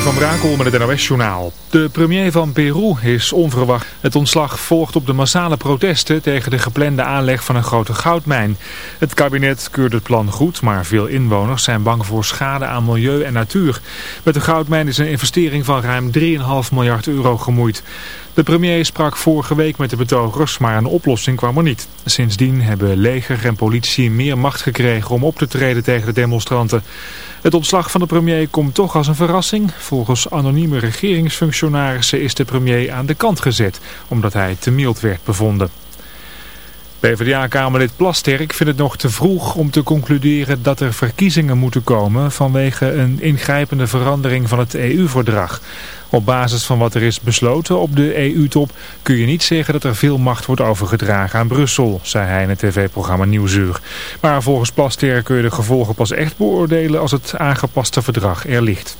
Van Brakel met het NOS-journaal. De premier van Peru is onverwacht. Het ontslag volgt op de massale protesten tegen de geplande aanleg van een grote goudmijn. Het kabinet keurt het plan goed, maar veel inwoners zijn bang voor schade aan milieu en natuur. Met de goudmijn is een investering van ruim 3,5 miljard euro gemoeid. De premier sprak vorige week met de betogers, maar een oplossing kwam er niet. Sindsdien hebben leger en politie meer macht gekregen om op te treden tegen de demonstranten. Het ontslag van de premier komt toch als een verrassing. Volgens anonieme regeringsfunctionarissen is de premier aan de kant gezet, omdat hij te mild werd bevonden. PvdA-kamerlid Plasterk vindt het nog te vroeg om te concluderen dat er verkiezingen moeten komen vanwege een ingrijpende verandering van het EU-verdrag. Op basis van wat er is besloten op de EU-top kun je niet zeggen dat er veel macht wordt overgedragen aan Brussel, zei hij in het tv-programma Nieuwsuur. Maar volgens Plasterk kun je de gevolgen pas echt beoordelen als het aangepaste verdrag er ligt.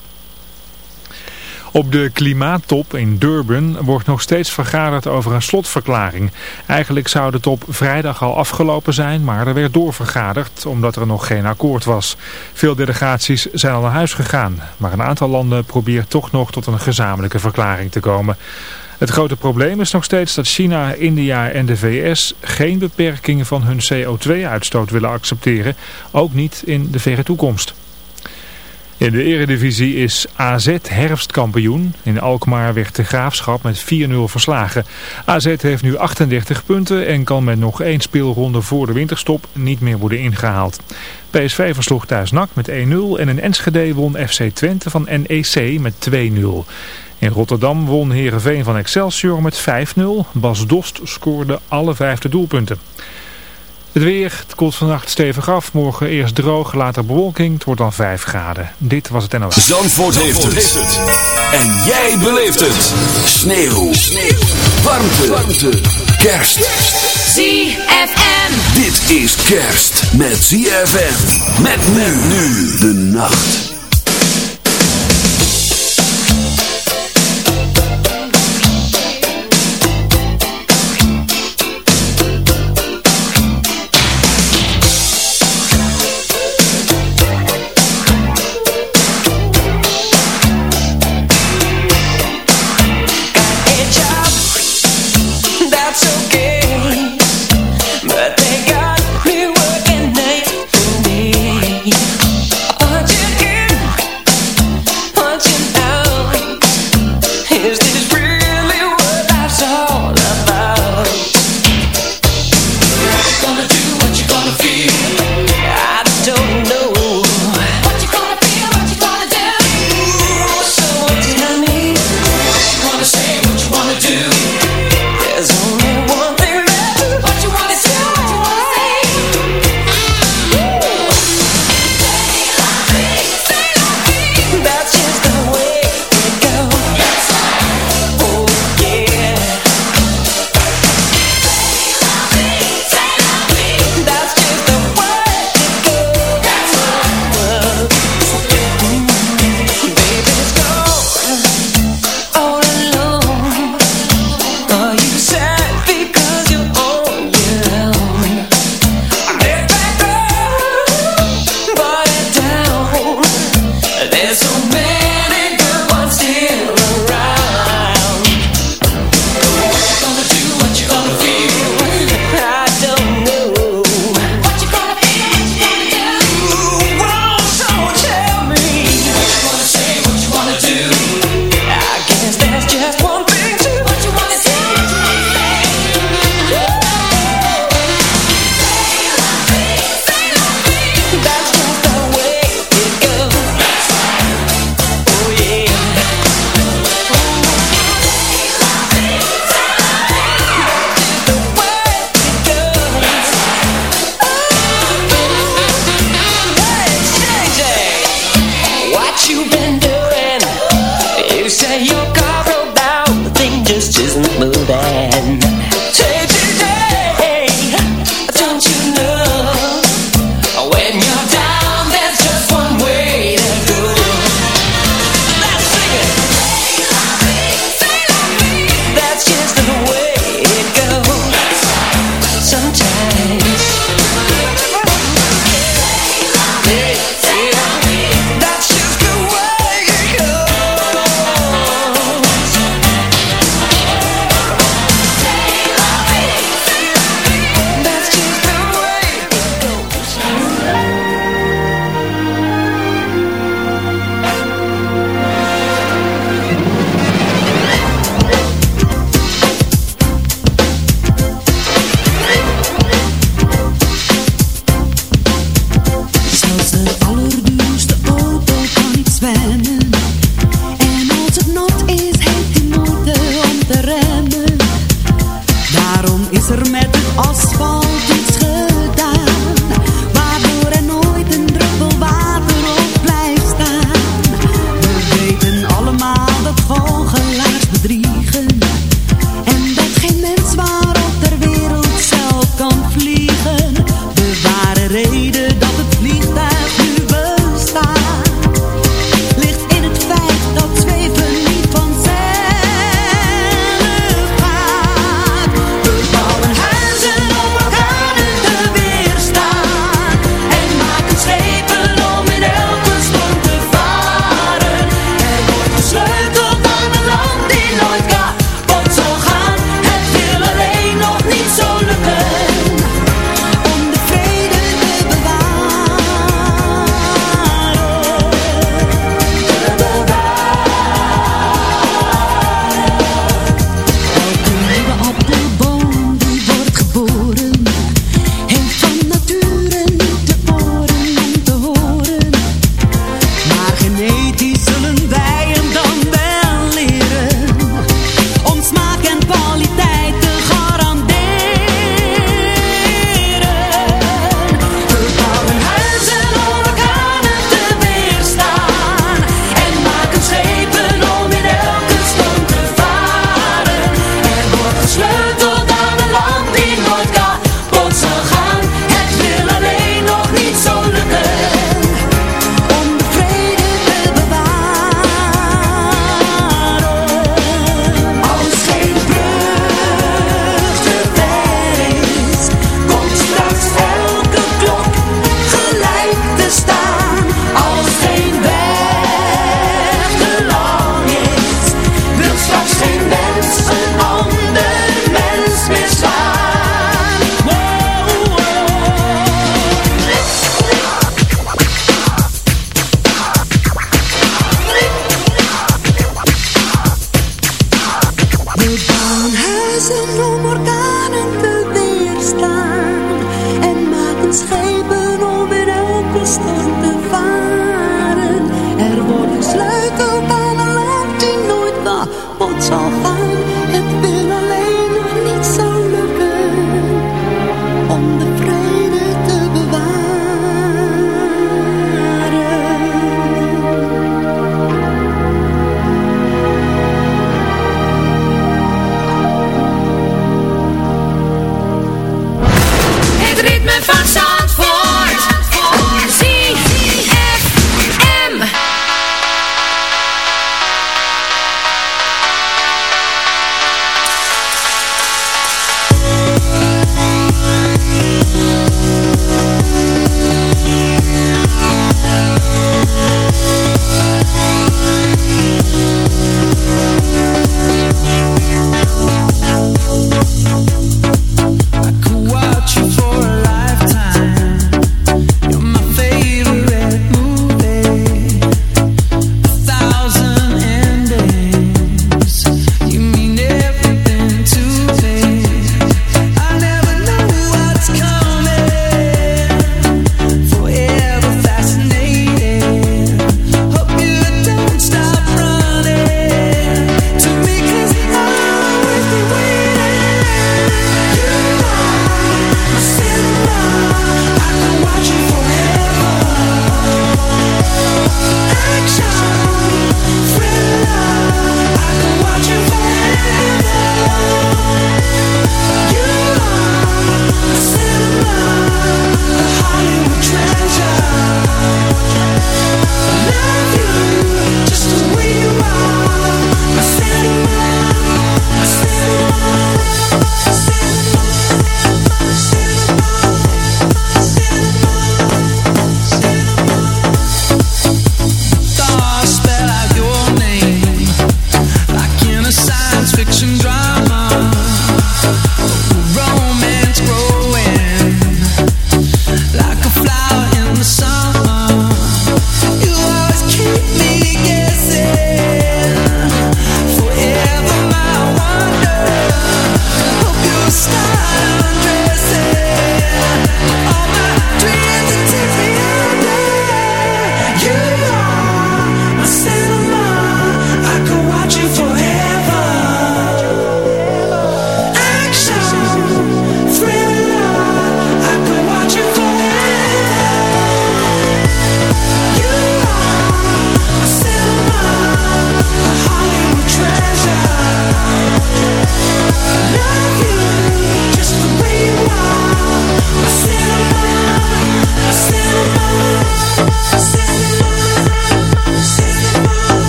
Op de klimaattop in Durban wordt nog steeds vergaderd over een slotverklaring. Eigenlijk zou de top vrijdag al afgelopen zijn, maar er werd doorvergaderd omdat er nog geen akkoord was. Veel delegaties zijn al naar huis gegaan, maar een aantal landen probeert toch nog tot een gezamenlijke verklaring te komen. Het grote probleem is nog steeds dat China, India en de VS geen beperkingen van hun CO2-uitstoot willen accepteren, ook niet in de verre toekomst. In de eredivisie is AZ herfstkampioen. In Alkmaar werd de Graafschap met 4-0 verslagen. AZ heeft nu 38 punten en kan met nog één speelronde voor de winterstop niet meer worden ingehaald. PSV versloeg thuis NAC met 1-0 en in Enschede won FC Twente van NEC met 2-0. In Rotterdam won Heerenveen van Excelsior met 5-0. Bas Dost scoorde alle vijfde doelpunten. Het weer, het koelt vannacht stevig af. Morgen eerst droog, later bewolking. Het wordt dan 5 graden. Dit was het NOS. Zandvoort, Zandvoort heeft, het. En jij beleeft het. Sneeuw. Sneeuw. Warmte. Warmte. Kerst. ZFM. Dit is kerst met ZFM. Met men nu de nacht.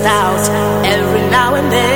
out every now and then.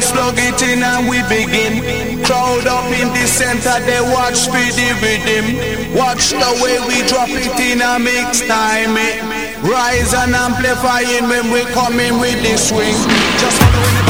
and slug it in and we begin. Crowd up in the center, they watch speedy with him. Watch the way we drop it in a mix time. It. Rise and amplify amplifying when we coming with the swing. Just follow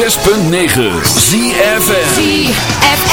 106.9 ZFN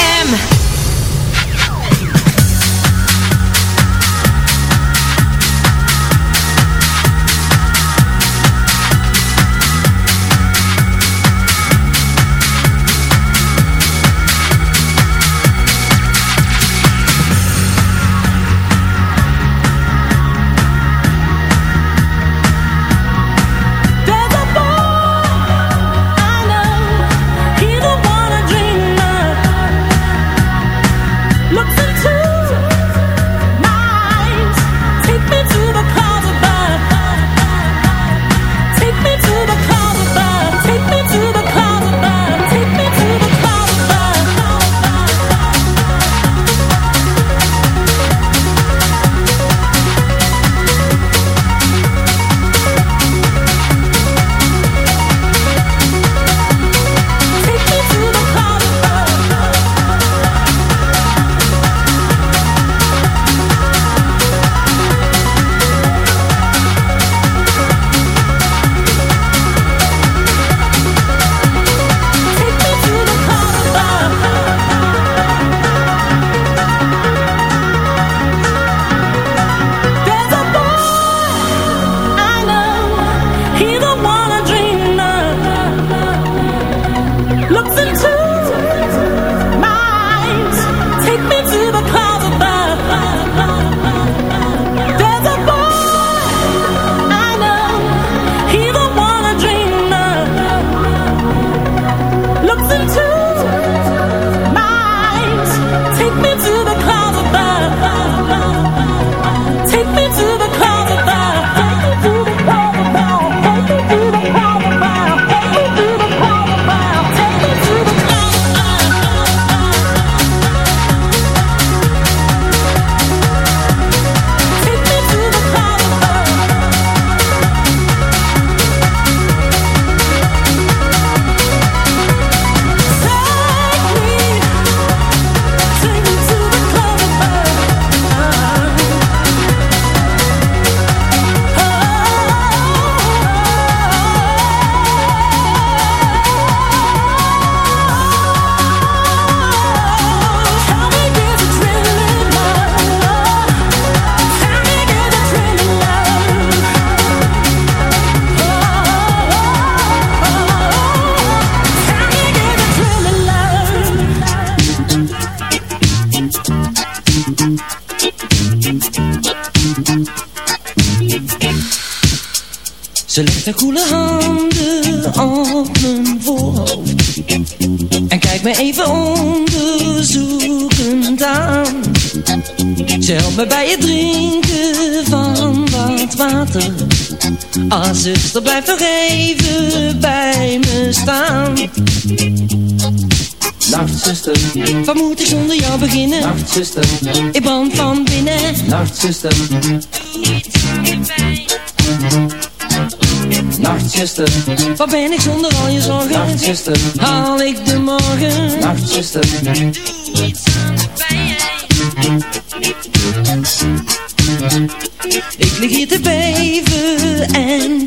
Ze legt haar koele handen op mijn voorhoofd. En kijkt me even onderzoekend aan. Ze helpt me bij het drinken van wat water. Ah zuster blijf nog even bij me staan. Nacht zuster, Wat moet ik zonder jou beginnen? nacht zuster, Ik brand van binnen. Nacht zuster, nacht zuster, Wat ben ik zonder al je zorgen? nacht zuster, Haal ik de morgen? nacht zuster, Ik lig hier te beven en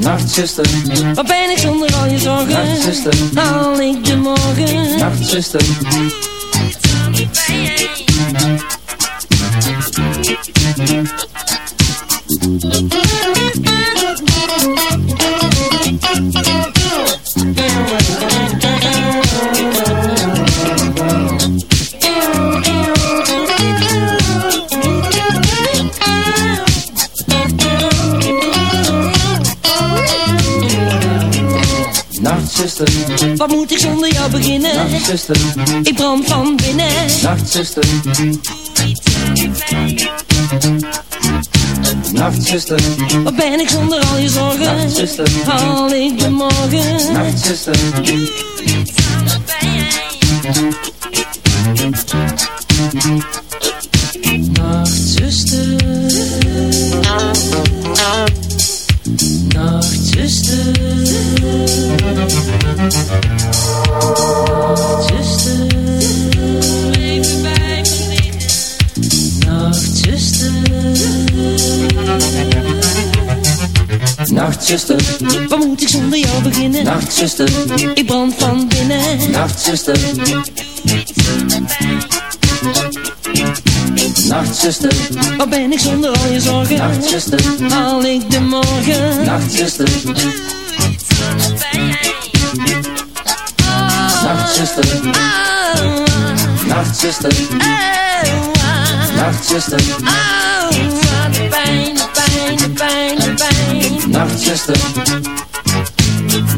zuster, Wat ben ik zonder al je zorgen? nacht zuster, Haal ik de morgen? nacht zuster, Nachtzuster, Wat moet ik zonder jou beginnen? nachtzuster, Ik brand van binnen. nachtzuster. Nachtzuster, Wat ben ik zonder al je zorgen? nachtzuster, Haal ik de morgen? nachtzuster. Nachtzuster, Ik brand van binnen. nachtzuster. Nachtzuster, Waar ben ik zonder al je zorgen? nachtzuster, Haal ik de morgen? nachtzuster. Nachtzuster, Oh, nachtzuster, nachtzuster, oh, wat de pijn, de pijn, de pijn, de pijn. nachtzuster.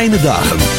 Fijne dagen. en...